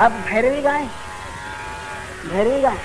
अब भैरवी गाय भैरवी गाय।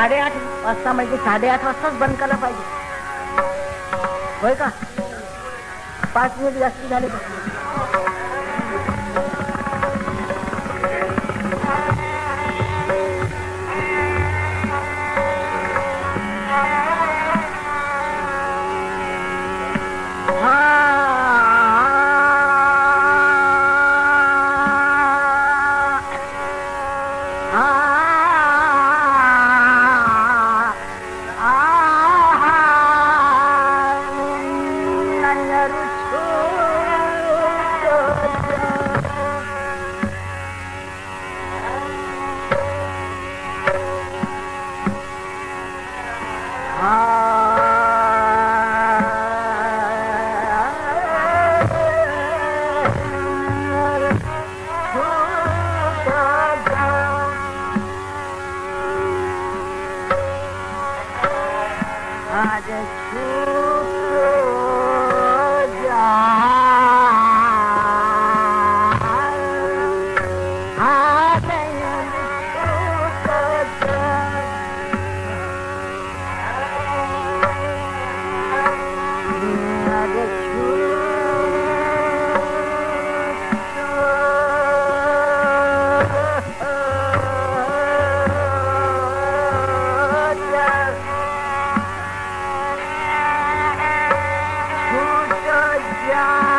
साडेआठ वाजता म्हणजे साडेआठ वाजताच बंद करायला पाहिजे. होय का? पाच मिनिट जास्त झाले I just true, true. Yeah.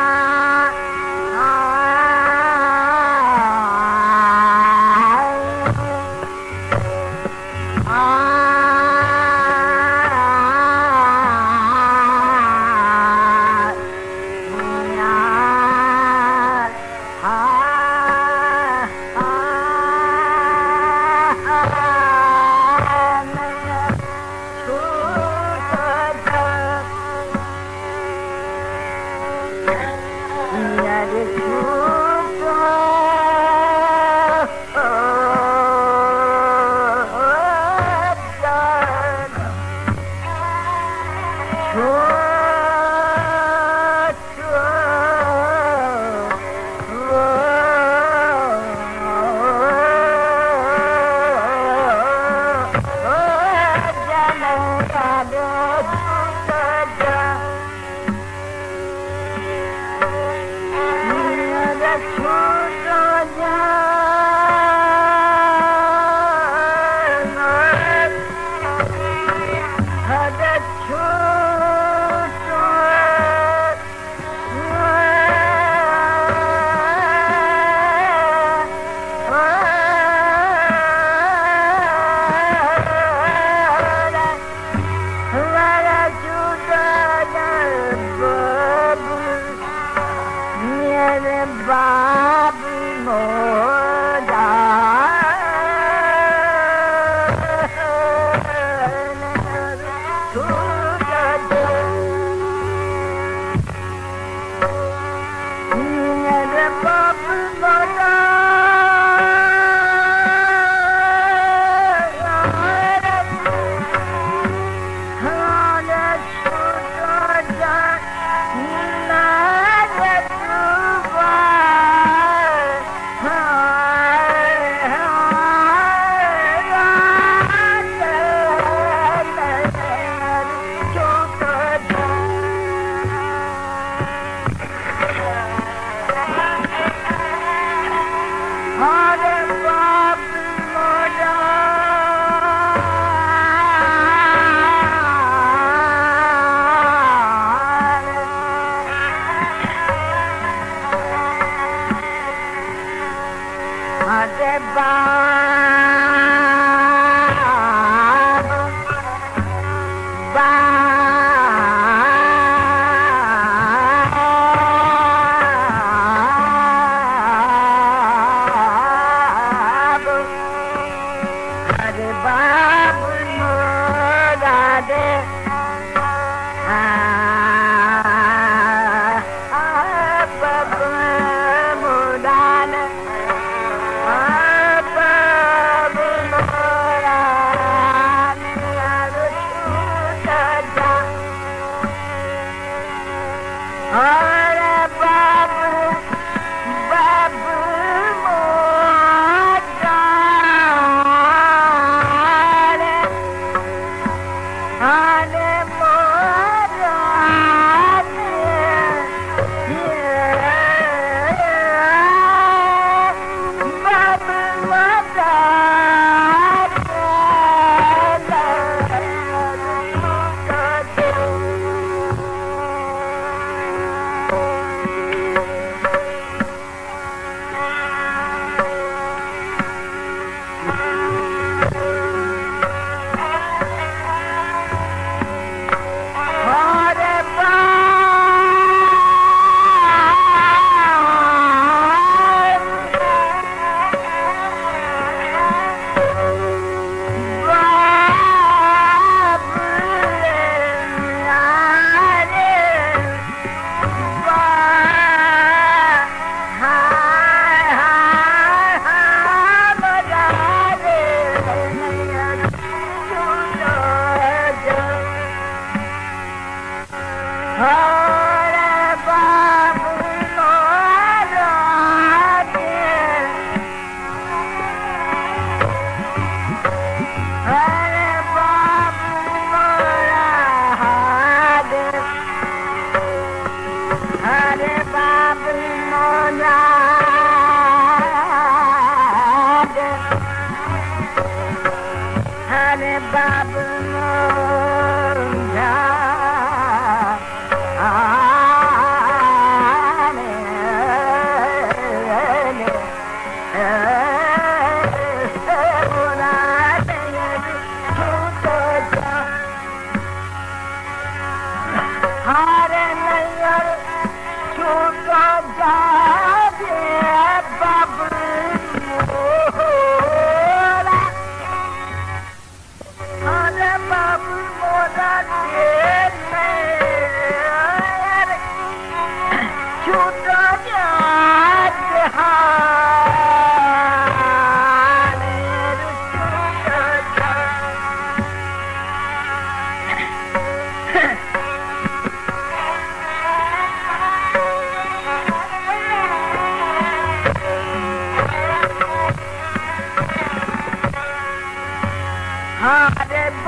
Baba.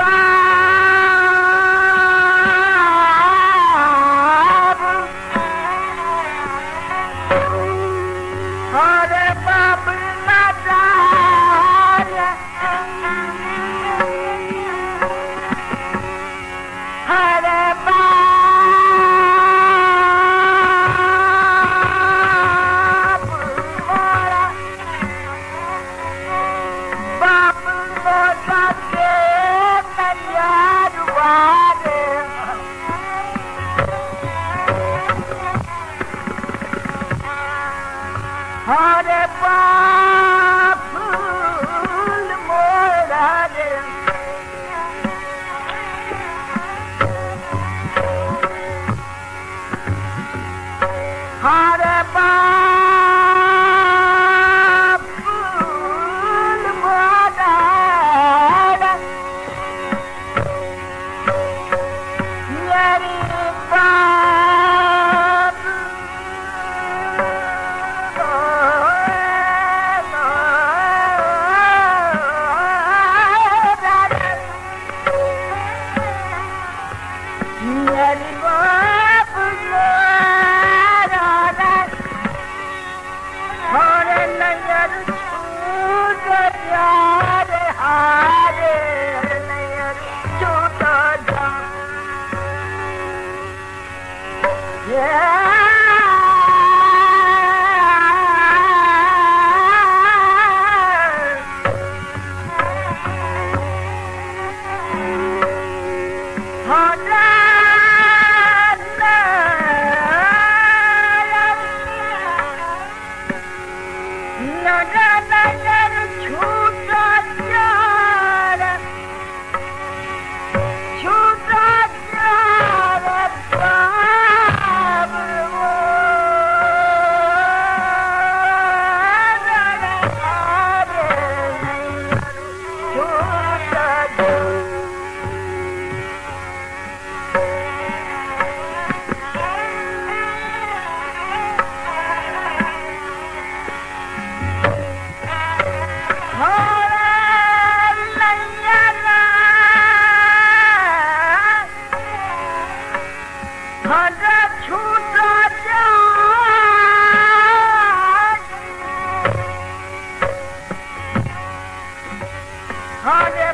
Surprise! خالي.